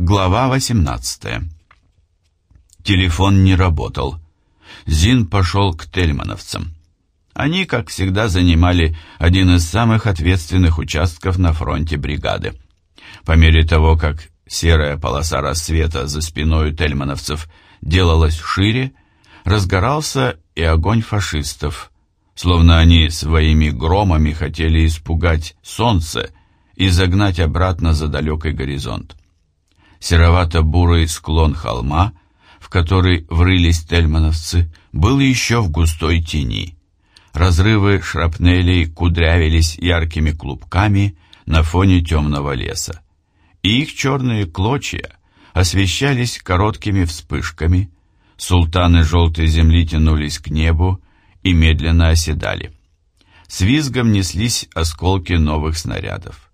Глава 18 Телефон не работал. Зин пошел к тельмановцам. Они, как всегда, занимали один из самых ответственных участков на фронте бригады. По мере того, как серая полоса рассвета за спиной тельмановцев делалась шире, разгорался и огонь фашистов, словно они своими громами хотели испугать солнце и загнать обратно за далекий горизонт. Серовато-бурый склон холма, в который врылись тельмановцы, был еще в густой тени. Разрывы шрапнелей кудрявились яркими клубками на фоне темного леса. И их черные клочья освещались короткими вспышками, султаны желтой земли тянулись к небу и медленно оседали. С визгом неслись осколки новых снарядов.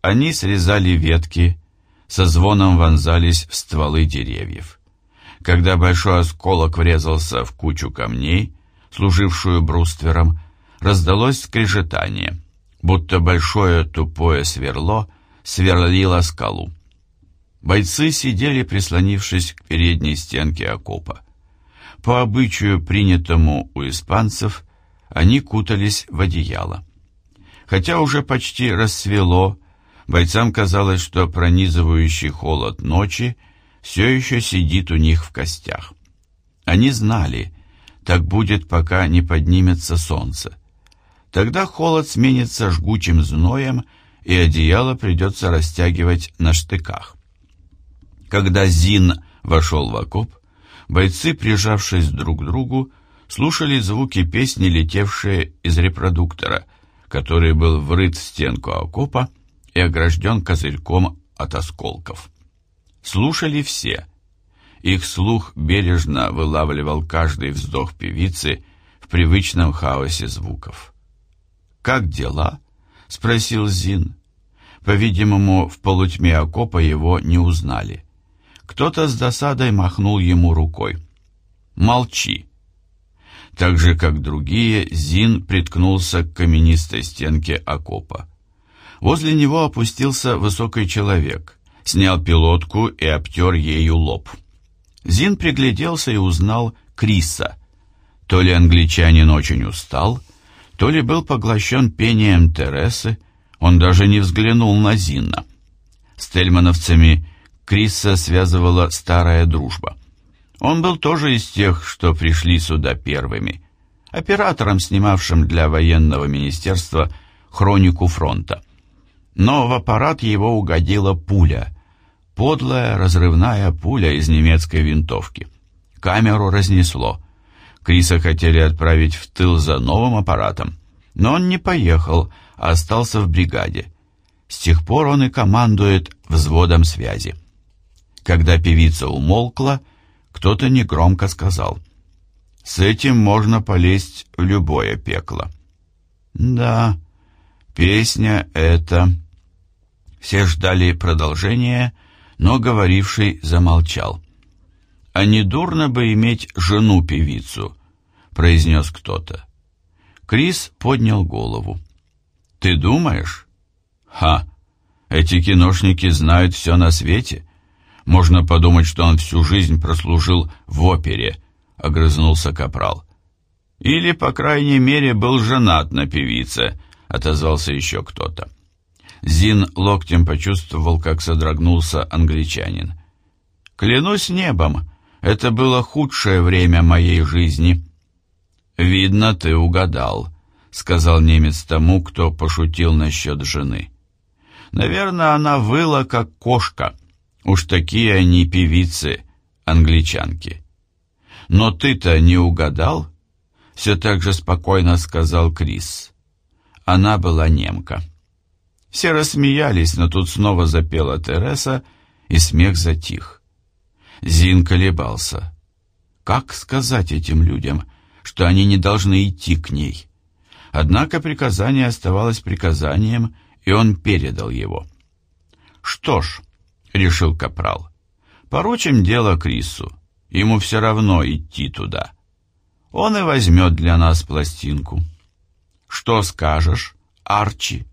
Они срезали ветки, со звоном вонзались в стволы деревьев. Когда большой осколок врезался в кучу камней, служившую бруствером, раздалось скрежетание, будто большое тупое сверло сверлило скалу. Бойцы сидели, прислонившись к передней стенке окопа. По обычаю, принятому у испанцев, они кутались в одеяло. Хотя уже почти рассвело, бойцам казалось, что пронизывающий холод ночи все еще сидит у них в костях. Они знали, так будет, пока не поднимется солнце. Тогда холод сменится жгучим зноем, и одеяло придется растягивать на штыках. Когда Зин вошел в окоп, бойцы, прижавшись друг к другу, слушали звуки песни, летевшие из репродуктора, который был врыт в стенку окопа и огражден козырьком от осколков. Слушали все. Их слух бережно вылавливал каждый вздох певицы в привычном хаосе звуков. «Как дела?» — спросил Зин. По-видимому, в полутьме окопа его не узнали. Кто-то с досадой махнул ему рукой. «Молчи!» Так же, как другие, Зин приткнулся к каменистой стенке окопа. Возле него опустился высокий человек, снял пилотку и обтер ею лоб. Зин пригляделся и узнал Криса. То ли англичанин очень устал, то ли был поглощен пением Тересы, он даже не взглянул на Зинна. С тельмановцами Криса связывала старая дружба. Он был тоже из тех, что пришли сюда первыми, оператором, снимавшим для военного министерства хронику фронта. Но в аппарат его угодила пуля, подлая разрывная пуля из немецкой винтовки. Камеру разнесло. Криса хотели отправить в тыл за новым аппаратом, но он не поехал, а остался в бригаде. С тех пор он и командует взводом связи. Когда певица умолкла, кто-то негромко сказал, «С этим можно полезть в любое пекло». «Да, песня эта...» Все ждали продолжения, но говоривший замолчал. «А не дурно бы иметь жену-певицу», — произнес кто-то. Крис поднял голову. «Ты думаешь?» «Ха! Эти киношники знают все на свете. Можно подумать, что он всю жизнь прослужил в опере, огрызнулся капрал. Или, по крайней мере, был женат на певице, отозвался еще кто-то. Зин локтем почувствовал, как содрогнулся англичанин. «Клянусь небом, это было худшее время моей жизни». «Видно, ты угадал», — сказал немец тому, кто пошутил насчет жены. «Наверное, она выла, как кошка». Уж такие они певицы, англичанки. Но ты-то не угадал? Все так же спокойно сказал Крис. Она была немка. Все рассмеялись, но тут снова запела Тереса, и смех затих. Зин колебался. Как сказать этим людям, что они не должны идти к ней? Однако приказание оставалось приказанием, и он передал его. Что ж, — решил Капрал. «Поручим дело Крису. Ему все равно идти туда. Он и возьмет для нас пластинку». «Что скажешь, Арчи?»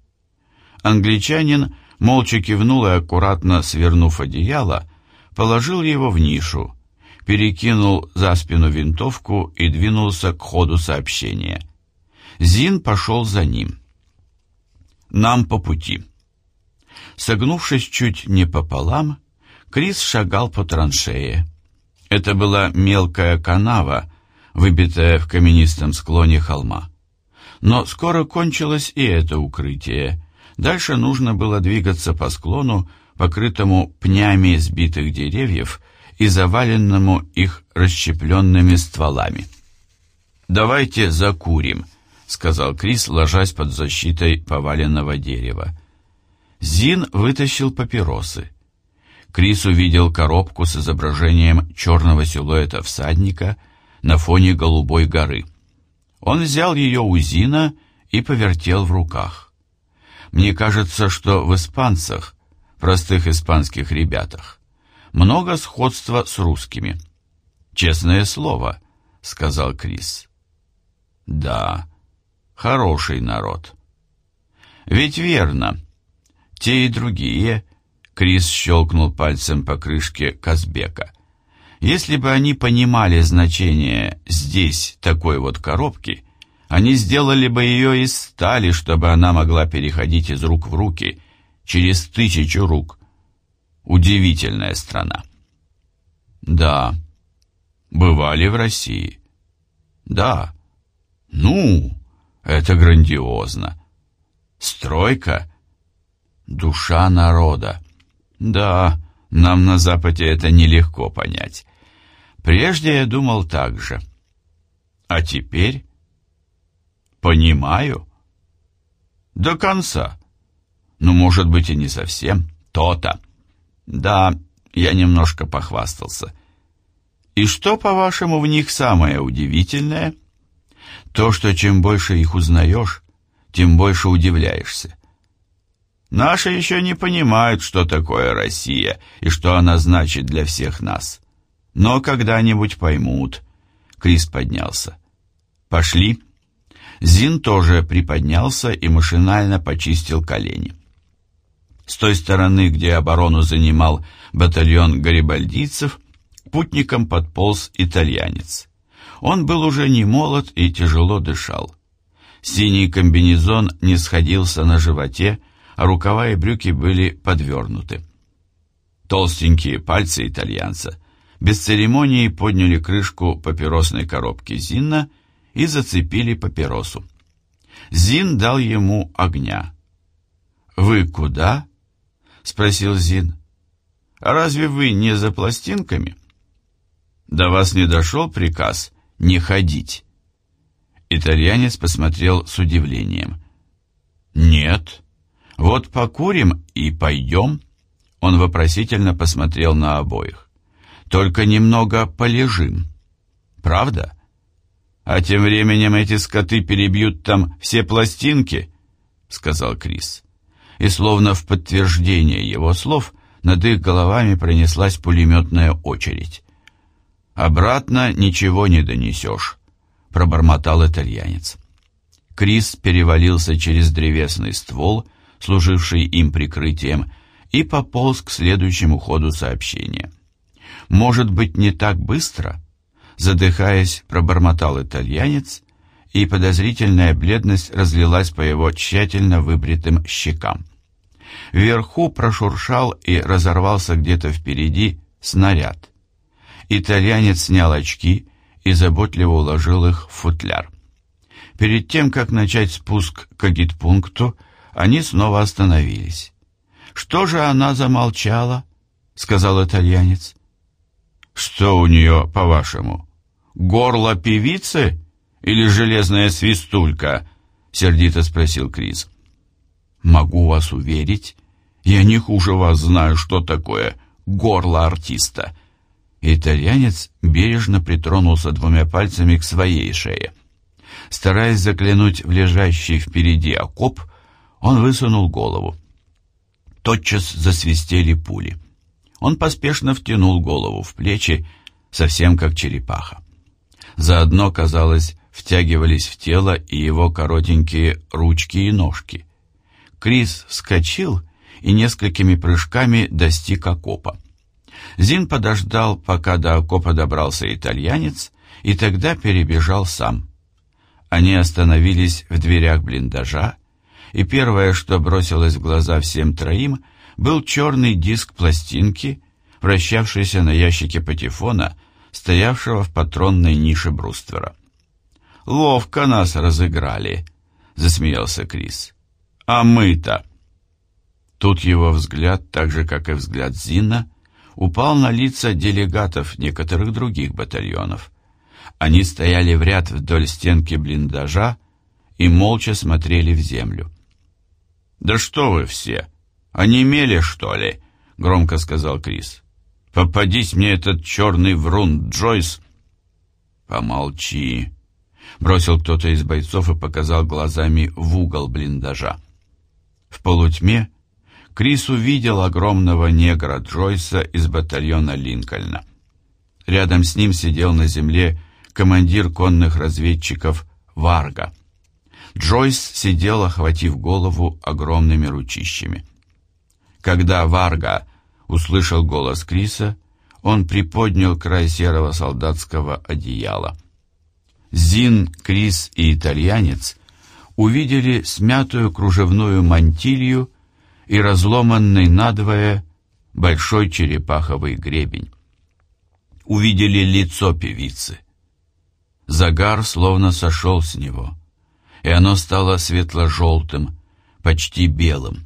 Англичанин молча кивнул и, аккуратно свернув одеяло, положил его в нишу, перекинул за спину винтовку и двинулся к ходу сообщения. Зин пошел за ним. «Нам по пути». Согнувшись чуть не пополам, Крис шагал по траншее. Это была мелкая канава, выбитая в каменистом склоне холма. Но скоро кончилось и это укрытие. Дальше нужно было двигаться по склону, покрытому пнями сбитых деревьев и заваленному их расщепленными стволами. «Давайте закурим», — сказал Крис, ложась под защитой поваленного дерева. Зин вытащил папиросы. Крис увидел коробку с изображением черного силуэта всадника на фоне голубой горы. Он взял ее у Зина и повертел в руках. Мне кажется, что в испанцах, простых испанских ребятах, много сходства с русскими. Честное слово, сказал Крис. Да, хороший народ. Ведь верно. Те и другие, Крис щелкнул пальцем по крышке Казбека. Если бы они понимали значение здесь такой вот коробки, они сделали бы ее из стали, чтобы она могла переходить из рук в руки, через тысячу рук. Удивительная страна. Да, бывали в России. Да. Ну, это грандиозно. Стройка — душа народа. Да, нам на Западе это нелегко понять. Прежде я думал так же. А теперь... Понимаю. До конца. Ну, может быть, и не совсем. То-то. Да, я немножко похвастался. И что, по-вашему, в них самое удивительное? То, что чем больше их узнаешь, тем больше удивляешься. Наши еще не понимают, что такое Россия и что она значит для всех нас. Но когда-нибудь поймут. Крис поднялся. Пошли. Зин тоже приподнялся и машинально почистил колени. С той стороны, где оборону занимал батальон гарибальдийцев, путником подполз итальянец. Он был уже не молод и тяжело дышал. Синий комбинезон не сходился на животе, а рукава и брюки были подвернуты. Толстенькие пальцы итальянца без церемонии подняли крышку папиросной коробки Зинна и зацепили папиросу. Зин дал ему огня. «Вы куда?» — спросил Зин. «А разве вы не за пластинками?» «До вас не дошел приказ не ходить?» Итальянец посмотрел с удивлением. «Нет. Вот покурим и пойдем». Он вопросительно посмотрел на обоих. «Только немного полежим. Правда?» «А тем временем эти скоты перебьют там все пластинки», — сказал Крис. И словно в подтверждение его слов над их головами пронеслась пулеметная очередь. «Обратно ничего не донесешь», — пробормотал итальянец. Крис перевалился через древесный ствол, служивший им прикрытием, и пополз к следующему ходу сообщения. «Может быть, не так быстро?» Задыхаясь, пробормотал итальянец, и подозрительная бледность разлилась по его тщательно выбритым щекам. Вверху прошуршал и разорвался где-то впереди снаряд. Итальянец снял очки и заботливо уложил их в футляр. Перед тем, как начать спуск к агитпункту, они снова остановились. «Что же она замолчала?» — сказал итальянец. «Что у нее, по-вашему, горло певицы или железная свистулька?» — сердито спросил Крис. «Могу вас уверить, я не хуже вас знаю, что такое горло артиста». Итальянец бережно притронулся двумя пальцами к своей шее. Стараясь заглянуть в лежащий впереди окоп, он высунул голову. Тотчас засвистели пули. Он поспешно втянул голову в плечи, совсем как черепаха. Заодно, казалось, втягивались в тело и его коротенькие ручки и ножки. Крис вскочил и несколькими прыжками достиг окопа. Зин подождал, пока до окопа добрался итальянец, и тогда перебежал сам. Они остановились в дверях блиндажа, и первое, что бросилось в глаза всем троим, был черный диск пластинки, вращавшийся на ящике патефона, стоявшего в патронной нише бруствера. «Ловко нас разыграли», — засмеялся Крис. «А мы-то...» Тут его взгляд, так же, как и взгляд Зина, упал на лица делегатов некоторых других батальонов. Они стояли в ряд вдоль стенки блиндажа и молча смотрели в землю. «Да что вы все! Онемели, что ли?» — громко сказал Крис. «Попадись мне этот черный врун, Джойс!» «Помолчи!» — бросил кто-то из бойцов и показал глазами в угол блиндажа. В полутьме Крис увидел огромного негра Джойса из батальона Линкольна. Рядом с ним сидел на земле командир конных разведчиков Варга. Джойс сидел, охватив голову огромными ручищами. Когда Варга услышал голос Криса, он приподнял край серого солдатского одеяла. Зин, Крис и итальянец увидели смятую кружевную мантилью и разломанный надвое большой черепаховый гребень. Увидели лицо певицы. Загар словно сошел с него, и оно стало светло-желтым, почти белым.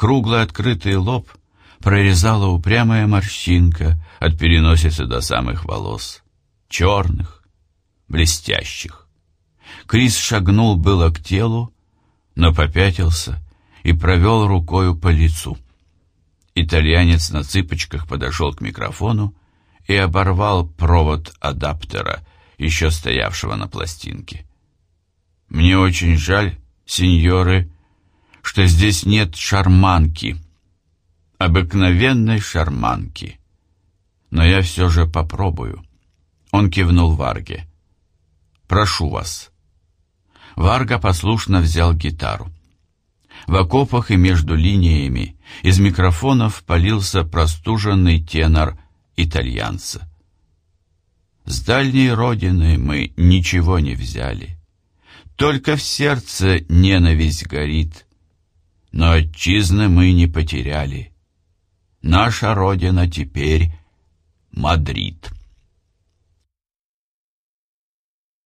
Круглый открытый лоб прорезала упрямая морщинка от переносицы до самых волос, черных, блестящих. Крис шагнул было к телу, но попятился и провел рукою по лицу. Итальянец на цыпочках подошел к микрофону и оборвал провод адаптера, еще стоявшего на пластинке. «Мне очень жаль, сеньоры, что здесь нет шарманки, обыкновенной шарманки. Но я все же попробую». Он кивнул Варге. «Прошу вас». Варга послушно взял гитару. В окопах и между линиями из микрофонов полился простуженный тенор итальянца. С дальней родины мы ничего не взяли. Только в сердце ненависть горит. Но отчизны мы не потеряли. Наша родина теперь Мадрид.